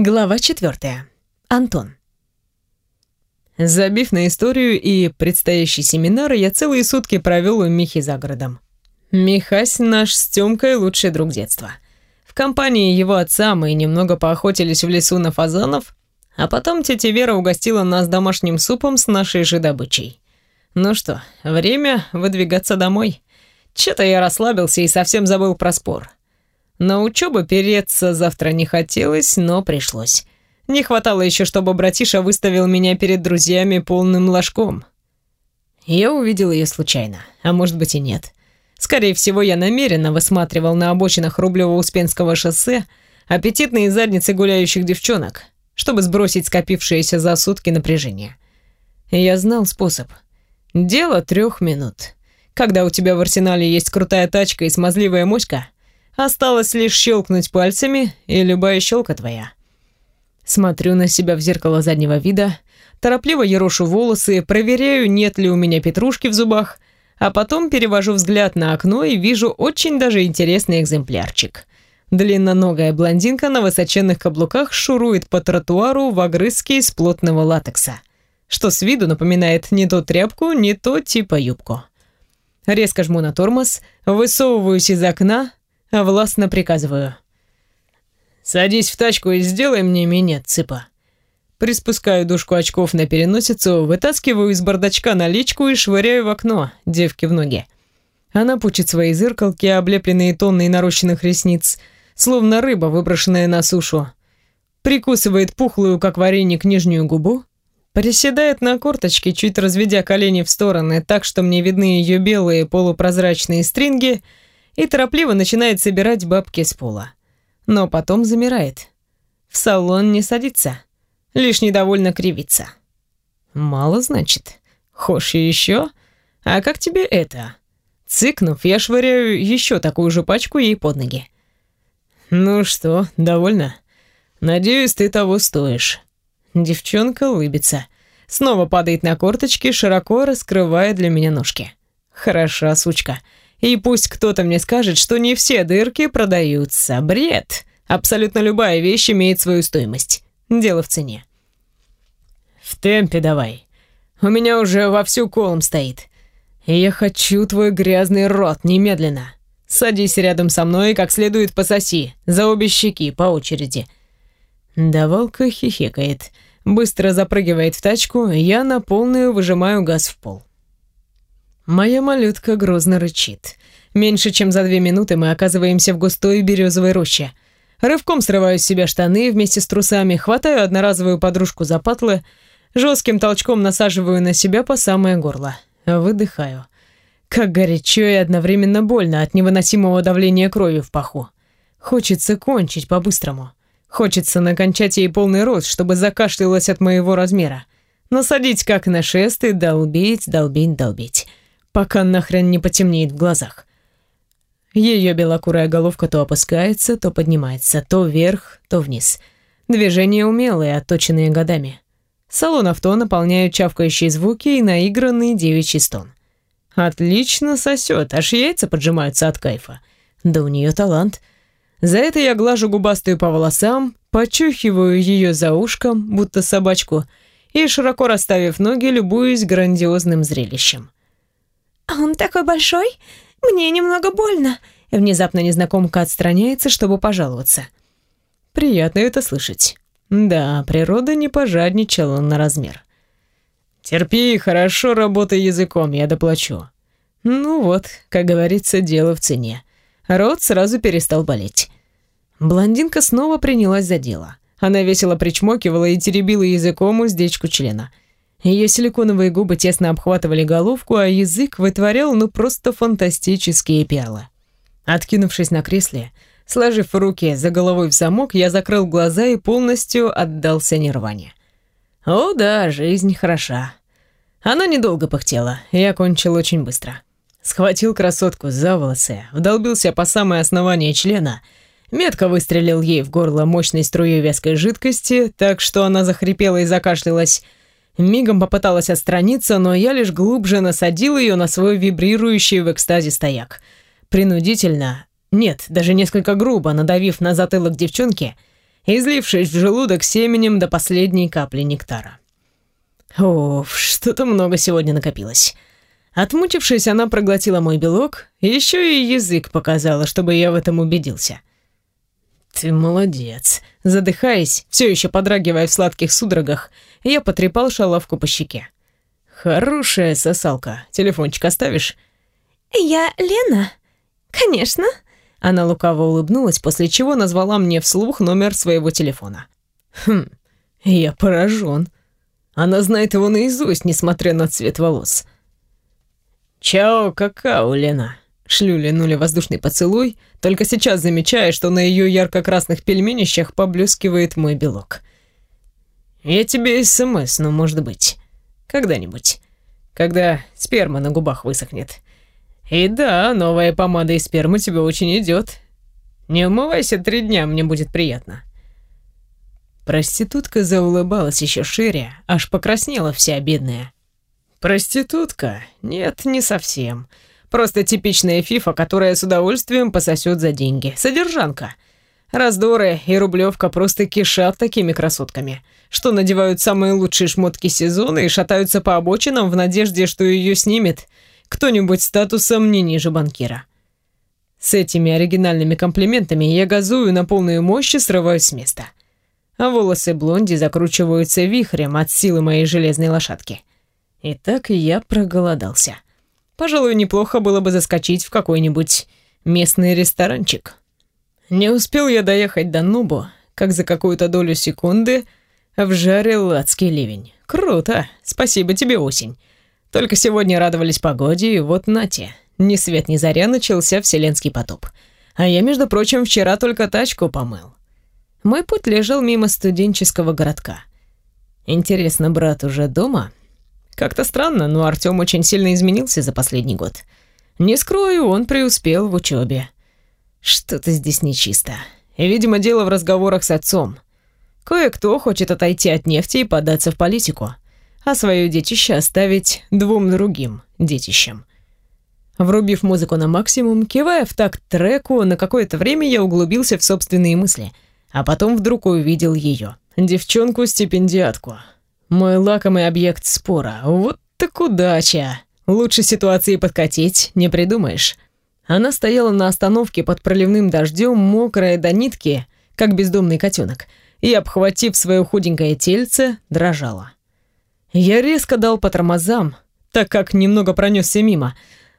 Глава четвертая. Антон. Забив на историю и предстоящий семинар, я целые сутки провел у Михи за городом. Михась наш с Тёмкой лучший друг детства. В компании его отца мы немного поохотились в лесу на фазанов, а потом тетя Вера угостила нас домашним супом с нашей же добычей. Ну что, время выдвигаться домой. Чё-то я расслабился и совсем забыл про спор. На учебу переться завтра не хотелось, но пришлось. Не хватало еще, чтобы братиша выставил меня перед друзьями полным ложком. Я увидел ее случайно, а может быть и нет. Скорее всего, я намеренно высматривал на обочинах Рублево-Успенского шоссе аппетитные задницы гуляющих девчонок, чтобы сбросить скопившееся за сутки напряжение. Я знал способ. Дело трех минут. Когда у тебя в арсенале есть крутая тачка и смазливая моська, Осталось лишь щелкнуть пальцами, и любая щелка твоя. Смотрю на себя в зеркало заднего вида, торопливо ерошу волосы, проверяю, нет ли у меня петрушки в зубах, а потом перевожу взгляд на окно и вижу очень даже интересный экземплярчик. Длинноногая блондинка на высоченных каблуках шурует по тротуару в огрызке из плотного латекса, что с виду напоминает не то тряпку, не то типа юбку. Резко жму на тормоз, высовываюсь из окна, а властно приказываю. «Садись в тачку и сделай мне минет, цыпа». Приспускаю дужку очков на переносицу, вытаскиваю из бардачка наличку и швыряю в окно, девки в ноги. Она пучит свои зыркалки, облепленные тонной нарощенных ресниц, словно рыба, выброшенная на сушу. Прикусывает пухлую, как вареник, нижнюю губу, приседает на корточки, чуть разведя колени в стороны, так что мне видны ее белые полупрозрачные стринги — и торопливо начинает собирать бабки с пола. Но потом замирает. В салон не садится, лишь недовольно кривится. «Мало, значит? Хошь еще? А как тебе это?» Цыкнув, я швыряю еще такую же пачку ей под ноги. «Ну что, довольна? Надеюсь, ты того стоишь». Девчонка улыбится. Снова падает на корточки, широко раскрывая для меня ножки. «Хороша, сучка. И пусть кто-то мне скажет, что не все дырки продаются. Бред. Абсолютно любая вещь имеет свою стоимость. Дело в цене. В темпе давай. У меня уже вовсю колом стоит. И я хочу твой грязный рот немедленно. Садись рядом со мной и как следует пососи. За обе щеки, по очереди. Давалка хихикает. Быстро запрыгивает в тачку, я на полную выжимаю газ в пол. Моя малютка грозно рычит. Меньше чем за две минуты мы оказываемся в густой березовой роще. Рывком срываю с себя штаны вместе с трусами, хватаю одноразовую подружку за патлы, жестким толчком насаживаю на себя по самое горло. Выдыхаю. Как горячо и одновременно больно от невыносимого давления крови в паху. Хочется кончить по-быстрому. Хочется накончать ей полный рот, чтобы закашлялась от моего размера. Насадить как на шест и долбить, долбить, долбить пока нахрен не потемнеет в глазах. Ее белокурая головка то опускается, то поднимается, то вверх, то вниз. Движения умелые, отточенные годами. Салон авто наполняют чавкающие звуки и наигранный девичий стон. Отлично сосет, аж яйца поджимаются от кайфа. Да у нее талант. За это я глажу губастую по волосам, почухиваю ее за ушком, будто собачку, и, широко расставив ноги, любуюсь грандиозным зрелищем. «Он такой большой? Мне немного больно». Внезапно незнакомка отстраняется, чтобы пожаловаться. Приятно это слышать. Да, природа не пожадничала на размер. Терпи, хорошо работай языком, я доплачу. Ну вот, как говорится, дело в цене. Рот сразу перестал болеть. Блондинка снова принялась за дело. Она весело причмокивала и теребила языком уздечку члена – ее силиконовые губы тесно обхватывали головку, а язык вытворял ну просто фантастические перлы. Откинувшись на кресле, сложив руки за головой в замок, я закрыл глаза и полностью отдался нирване. О да, жизнь хороша. Она недолго пыхтела, я кончил очень быстро. Схватил красотку за волосы, вдолбился по самое основание члена, метко выстрелил ей в горло мощной струей вязкой жидкости, так что она захрипела и закашлялась, Мигом попыталась отстраниться, но я лишь глубже насадил ее на свой вибрирующий в экстазе стояк. Принудительно, нет, даже несколько грубо надавив на затылок девчонки, излившись в желудок семенем до последней капли нектара. Оф, что-то много сегодня накопилось. Отмучившись, она проглотила мой белок, еще и язык показала, чтобы я в этом убедился. «Ты молодец!» Задыхаясь, все еще подрагивая в сладких судорогах, я потрепал шалавку по щеке. «Хорошая сосалка. Телефончик оставишь?» «Я Лена?» «Конечно». Она лукаво улыбнулась, после чего назвала мне вслух номер своего телефона. «Хм, я поражен. Она знает его наизусть, несмотря на цвет волос». «Чао, какао, Лена!» Шлю Ленуле воздушный поцелуй, только сейчас замечая, что на ее ярко-красных пельменищах поблескивает мой белок. «Я тебе СМС, но может быть. Когда-нибудь. Когда сперма на губах высохнет. И да, новая помада из спермы тебе очень идет. Не умывайся три дня, мне будет приятно». Проститутка заулыбалась еще шире, аж покраснела вся бедная. «Проститутка? Нет, не совсем. Просто типичная фифа, которая с удовольствием пососет за деньги. Содержанка. Раздоры и Рублевка просто кишат такими красотками, что надевают самые лучшие шмотки сезона и шатаются по обочинам в надежде, что ее снимет кто-нибудь статусом не ниже банкира. С этими оригинальными комплиментами я газую на полную мощь и срываюсь с места. А волосы блонди закручиваются вихрем от силы моей железной лошадки. И так я проголодался. Пожалуй, неплохо было бы заскочить в какой-нибудь местный ресторанчик. Не успел я доехать до Нубу, как за какую-то долю секунды вжарил адский ливень. Круто, спасибо тебе, осень. Только сегодня радовались погоде, и вот нате. Ни свет ни заря начался вселенский потоп. А я, между прочим, вчера только тачку помыл. Мой путь лежал мимо студенческого городка. Интересно, брат уже дома? Как-то странно, но Артём очень сильно изменился за последний год. Не скрою, он преуспел в учебе. Что-то здесь нечисто. Видимо, дело в разговорах с отцом. Кое-кто хочет отойти от нефти и податься в политику, а свое детище оставить двум другим детищам. Врубив музыку на максимум, кивая в такт треку, на какое-то время я углубился в собственные мысли, а потом вдруг увидел ее, девчонку-стипендиатку. Мой лакомый объект спора. Вот так удача. Лучше ситуации подкатить не придумаешь. Она стояла на остановке под проливным дождем, мокрая до нитки, как бездомный котенок, и, обхватив свое худенькое тельце, дрожала. Я резко дал по тормозам, так как немного пронесся мимо,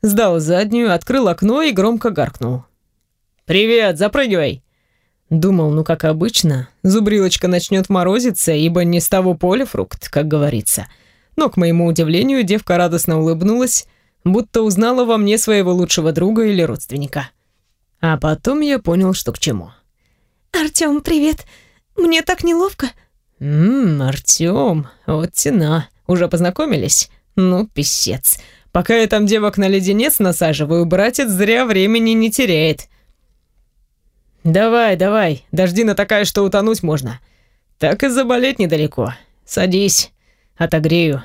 сдал заднюю, открыл окно и громко гаркнул. «Привет, запрыгивай!» Думал, ну как обычно, зубрилочка начнет морозиться, ибо не с того поля фрукт, как говорится. Но, к моему удивлению, девка радостно улыбнулась, будто узнала во мне своего лучшего друга или родственника. А потом я понял, что к чему. «Артём, привет. Мне так неловко». «Ммм, Артём, вот тена. Уже познакомились? Ну, писец. Пока я там девок на леденец насаживаю, братец зря времени не теряет». «Давай, давай, дождина такая, что утонуть можно. Так и заболеть недалеко. Садись, отогрею».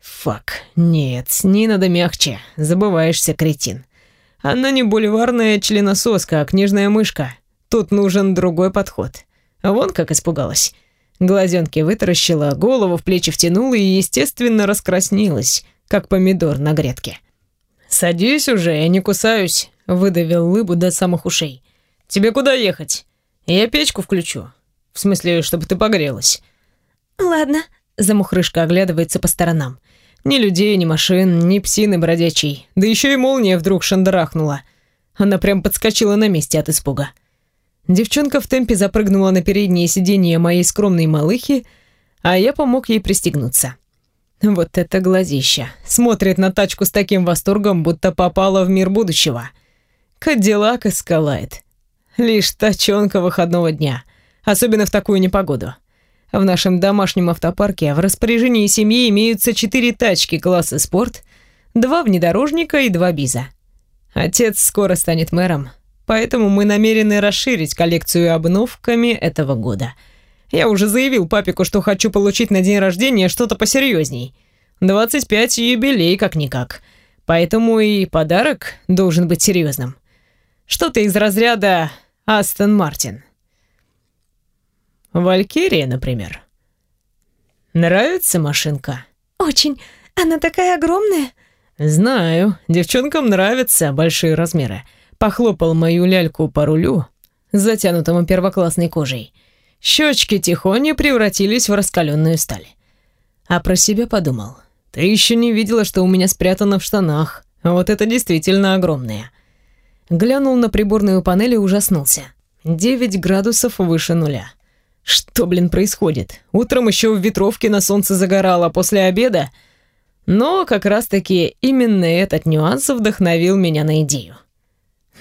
«Фак, нет, с ней надо мягче, забываешься, кретин. Она не бульварная членососка, а книжная мышка. Тут нужен другой подход. Вон как испугалась. Глазенки вытаращила, голову в плечи втянула и, естественно, раскраснилась, как помидор на грядке. «Садись уже, я не кусаюсь», — выдавил лыбу до самых ушей. Тебе куда ехать? Я печку включу. В смысле, чтобы ты погрелась. Ладно. Замухрышка оглядывается по сторонам. Ни людей, ни машин, ни псины бродячей. Да еще и молния вдруг шандарахнула. Она прям подскочила на месте от испуга. Девчонка в темпе запрыгнула на переднее сиденье моей скромной малыхи, а я помог ей пристегнуться. Вот это глазища. Смотрит на тачку с таким восторгом, будто попала в мир будущего. Кадиллак искалает. Лишь тачонка выходного дня, особенно в такую непогоду. В нашем домашнем автопарке в распоряжении семьи имеются четыре тачки класса спорт, два внедорожника и два биза. Отец скоро станет мэром, поэтому мы намерены расширить коллекцию обновками этого года. Я уже заявил папику, что хочу получить на день рождения что-то посерьезней. 25 юбилей как-никак. Поэтому и подарок должен быть серьезным. Что-то из разряда Астон Мартин. Валькирия, например. Нравится машинка? Очень. Она такая огромная. Знаю, девчонкам нравятся большие размеры. Похлопал мою ляльку по рулю, затянутому первоклассной кожей. Щечки тихоня превратились в раскаленную сталь. А про себя подумал. Ты еще не видела, что у меня спрятано в штанах. Вот это действительно огромное. Глянул на приборную панель и ужаснулся. 9 градусов выше нуля. Что, блин, происходит? Утром еще в ветровке на солнце загорало, а после обеда... Но как раз-таки именно этот нюанс вдохновил меня на идею.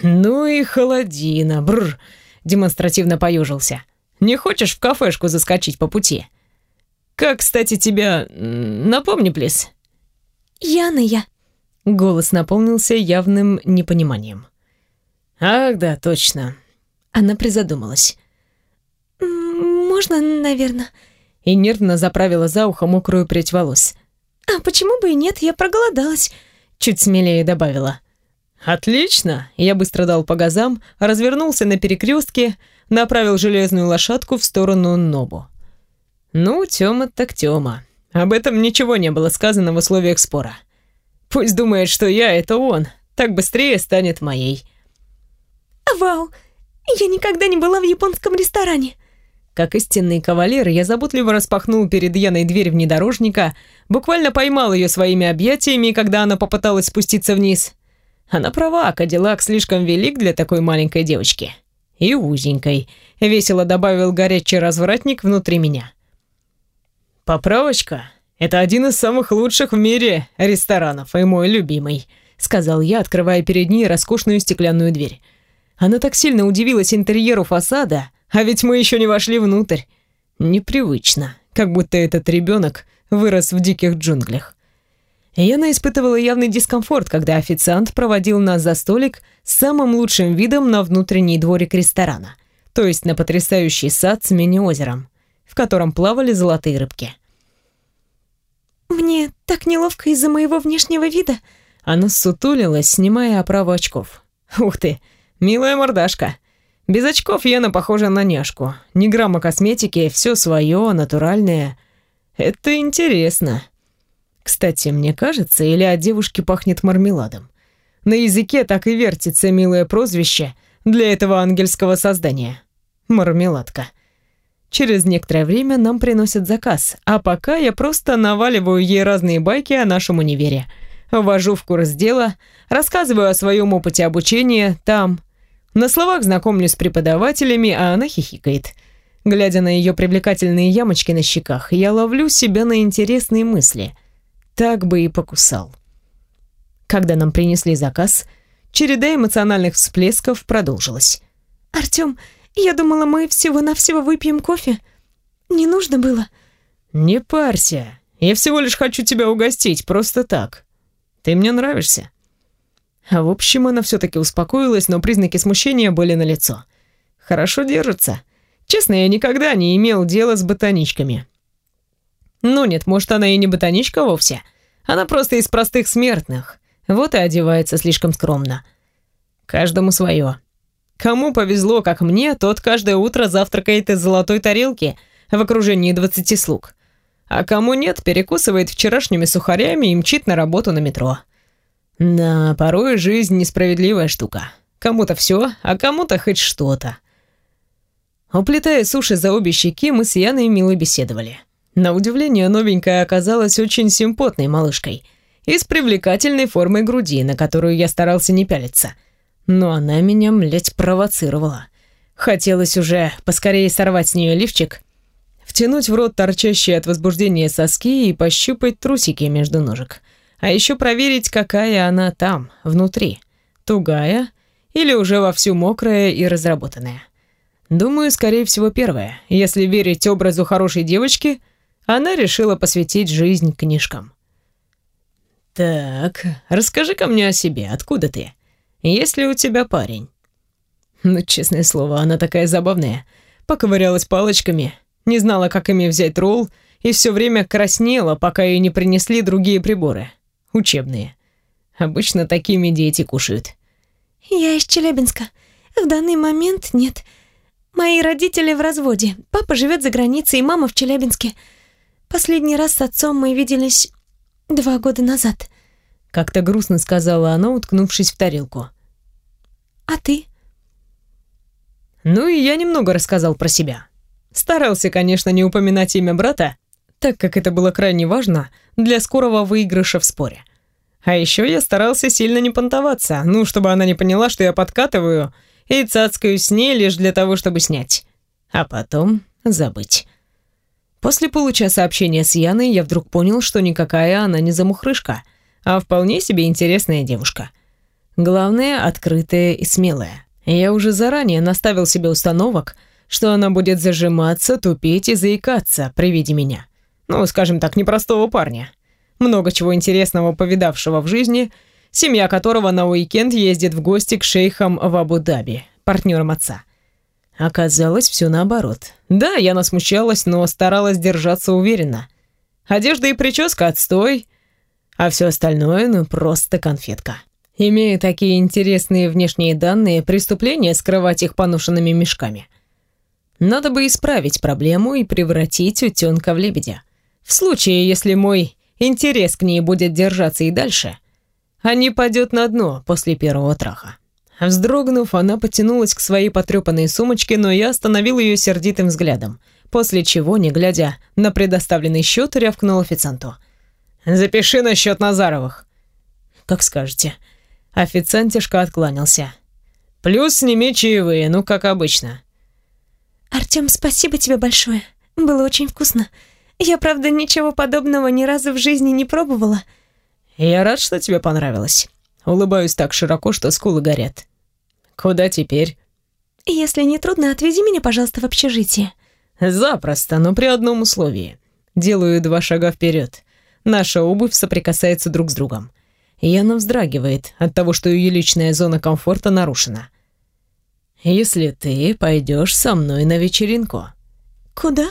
«Ну и холодина, бррр!» — демонстративно поюжился. «Не хочешь в кафешку заскочить по пути?» «Как, кстати, тебя... Напомни, плиз». «Яна я». Голос наполнился явным непониманием. «Ах, да, точно». Она призадумалась. «Можно, наверное?» И нервно заправила за ухо мокрую прядь волос. «А почему бы и нет, я проголодалась», — чуть смелее добавила. «Отлично!» Я быстро дал по газам, развернулся на перекрестке, направил железную лошадку в сторону Нобу. Ну, Тёма так Тёма. Об этом ничего не было сказано в условиях спора. Пусть думает, что я — это он, так быстрее станет моей. «Вау! Я никогда не была в японском ресторане!» Как истинный кавалер, я заботливо распахнул перед Яной дверь внедорожника, буквально поймал ее своими объятиями, когда она попыталась спуститься вниз. Она права, Кадиллак слишком велик для такой маленькой девочки. И узенькой, весело добавил горячий развратник внутри меня. «Поправочка. Это один из самых лучших в мире ресторанов и мой любимый», сказал я, открывая перед ней роскошную стеклянную дверь. Она так сильно удивилась интерьеру фасада, а ведь мы еще не вошли внутрь. Непривычно, как будто этот ребенок вырос в диких джунглях. Яна испытывала явный дискомфорт, когда официант проводил нас за столик с самым лучшим видом на внутренний дворик ресторана, то есть на потрясающий сад с мини-озером в котором плавали золотые рыбки. «Мне так неловко из-за моего внешнего вида». Она сутулилась, снимая оправу очков. «Ух ты, милая мордашка. Без очков Яна похожа на няшку. Ни грамма косметики, все свое, натуральное. Это интересно. Кстати, мне кажется, или от девушки пахнет мармеладом. На языке так и вертится милое прозвище для этого ангельского создания. Мармеладка. Через некоторое время нам приносят заказ, а пока я просто наваливаю ей разные байки о нашем универе. Ввожу в курс дела, рассказываю о своем опыте обучения там. На словах знакомлюсь с преподавателями, а она хихикает. Глядя на ее привлекательные ямочки на щеках, я ловлю себя на интересные мысли. Так бы и покусал. Когда нам принесли заказ, череда эмоциональных всплесков продолжилась. «Артём, я думала, мы всего-навсего выпьем кофе. Не нужно было. Не парься. Я всего лишь хочу тебя угостить, просто так. Ты мне нравишься. А в общем, она все-таки успокоилась, но признаки смущения были налицо. Хорошо держится. Честно, я никогда не имел дела с ботаничками. Ну нет, может, она и не ботаничка вовсе. Она просто из простых смертных. Вот и одевается слишком скромно. Каждому свое. Кому повезло, как мне, тот каждое утро завтракает из золотой тарелки в окружении двадцати слуг. А кому нет, перекусывает вчерашними сухарями и мчит на работу на метро. Да, порой жизнь несправедливая штука. Кому-то все, а кому-то хоть что-то. Уплетая суши за обе щеки, мы с Яной мило беседовали. На удивление, новенькая оказалась очень симпотной малышкой и с привлекательной формой груди, на которую я старался не пялиться – но она меня, млять, провоцировала. Хотелось уже поскорее сорвать с нее лифчик, втянуть в рот торчащие от возбуждения соски и пощупать трусики между ножек. А еще проверить, какая она там, внутри. Тугая или уже вовсю мокрая и разработанная. Думаю, скорее всего, первая. Если верить образу хорошей девочки, она решила посвятить жизнь книжкам. «Так, расскажи-ка мне о себе. Откуда ты?» Есть ли у тебя парень?» Ну, честное слово, она такая забавная. Поковырялась палочками, не знала, как ими взять ролл, и все время краснела, пока ей не принесли другие приборы. Учебные. Обычно такими дети кушают. «Я из Челябинска. В данный момент нет. Мои родители в разводе. Папа живет за границей, и мама в Челябинске. Последний раз с отцом мы виделись два года назад. Как-то грустно сказала она, уткнувшись в тарелку. А ты? Ну и я немного рассказал про себя. Старался, конечно, не упоминать имя брата, так как это было крайне важно для скорого выигрыша в споре. А еще я старался сильно не понтоваться, ну, чтобы она не поняла, что я подкатываю и цацкаю с ней лишь для того, чтобы снять. А потом забыть. После получаса общения с Яной я вдруг понял, что никакая она не замухрышка, а вполне себе интересная девушка. Главное, открытая и смелая. Я уже заранее наставил себе установок, что она будет зажиматься, тупеть и заикаться при виде меня. Ну, скажем так, непростого парня. Много чего интересного повидавшего в жизни, семья которого на уикенд ездит в гости к шейхам в Абу-Даби, партнерам отца. Оказалось, все наоборот. Да, я насмущалась, но старалась держаться уверенно. Одежда и прическа отстой, а все остальное, ну, просто конфетка. Имея такие интересные внешние данные, преступление скрывать их поношенными мешками. Надо бы исправить проблему и превратить утенка в лебедя. В случае, если мой интерес к ней будет держаться и дальше, а не падет на дно после первого траха. Вздрогнув, она потянулась к своей потрепанной сумочке, но я остановил ее сердитым взглядом, после чего, не глядя на предоставленный счет, рявкнул официанту. «Запиши на счет Назаровых». «Как скажете». Официант тяжко откланялся. «Плюс сними чаевые, ну, как обычно». «Артём, спасибо тебе большое. Было очень вкусно. Я, правда, ничего подобного ни разу в жизни не пробовала». «Я рад, что тебе понравилось». Улыбаюсь так широко, что скулы горят. «Куда теперь?» «Если не трудно, отвези меня, пожалуйста, в общежитие». «Запросто, но при одном условии. Делаю два шага вперед. Наша обувь соприкасается друг с другом. Яна вздрагивает от того, что ее личная зона комфорта нарушена. «Если ты пойдешь со мной на вечеринку». «Куда?»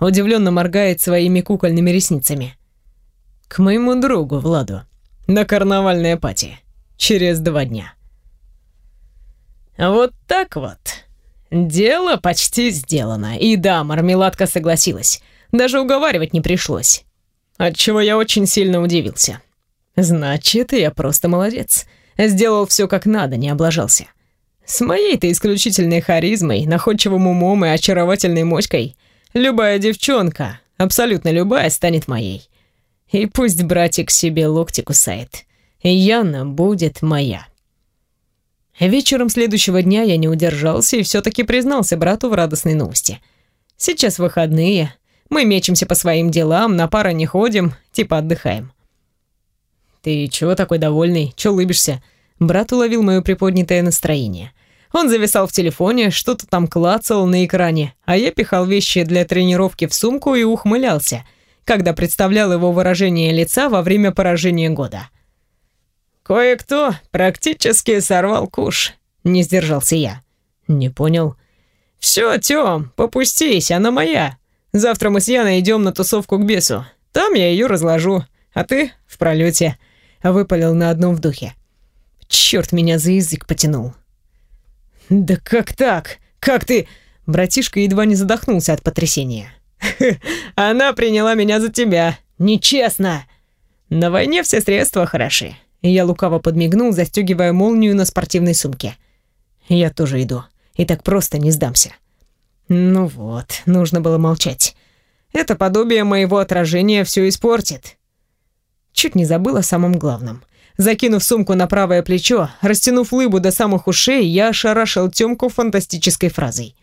Удивленно моргает своими кукольными ресницами. «К моему другу Владу. На карнавальной пати. Через два дня». Вот так вот. Дело почти сделано. И да, мармеладка согласилась. Даже уговаривать не пришлось. Отчего я очень сильно удивился. Значит, я просто молодец. Сделал все как надо, не облажался. С моей-то исключительной харизмой, находчивым умом и очаровательной моськой любая девчонка, абсолютно любая, станет моей. И пусть братик себе локти кусает. Яна будет моя. Вечером следующего дня я не удержался и все-таки признался брату в радостной новости. Сейчас выходные, мы мечемся по своим делам, на пары не ходим, типа отдыхаем. «Ты чего такой довольный? Чего улыбишься?» Брат уловил мое приподнятое настроение. Он зависал в телефоне, что-то там клацал на экране, а я пихал вещи для тренировки в сумку и ухмылялся, когда представлял его выражение лица во время поражения года. «Кое-кто практически сорвал куш», — не сдержался я. «Не понял». «Все, Тём, попустись, она моя. Завтра мы с Яной идем на тусовку к бесу. Там я ее разложу, а ты в пролете выпалил на одном вдохе. Черт меня за язык потянул. «Да как так? Как ты...» Братишка едва не задохнулся от потрясения. «Она приняла меня за тебя. Нечестно!» «На войне все средства хороши». Я лукаво подмигнул, застегивая молнию на спортивной сумке. «Я тоже иду. И так просто не сдамся». Ну вот, нужно было молчать. Это подобие моего отражения все испортит. Чуть не забыл о самом главном. Закинув сумку на правое плечо, растянув лыбу до самых ушей, я ошарашил Тёмку фантастической фразой.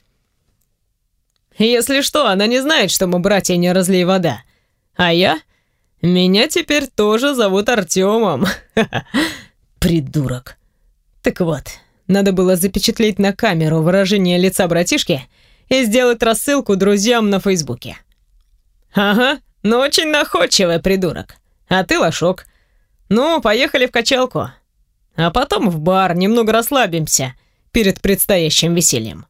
«Если что, она не знает, что мы братья не разлей вода. А я? Меня теперь тоже зовут Артёмом. Придурок. Так вот, надо было запечатлеть на камеру выражение лица братишки и сделать рассылку друзьям на Фейсбуке. Ага, но очень находчивый придурок. А ты лошок. Ну, поехали в качалку. А потом в бар, немного расслабимся перед предстоящим весельем.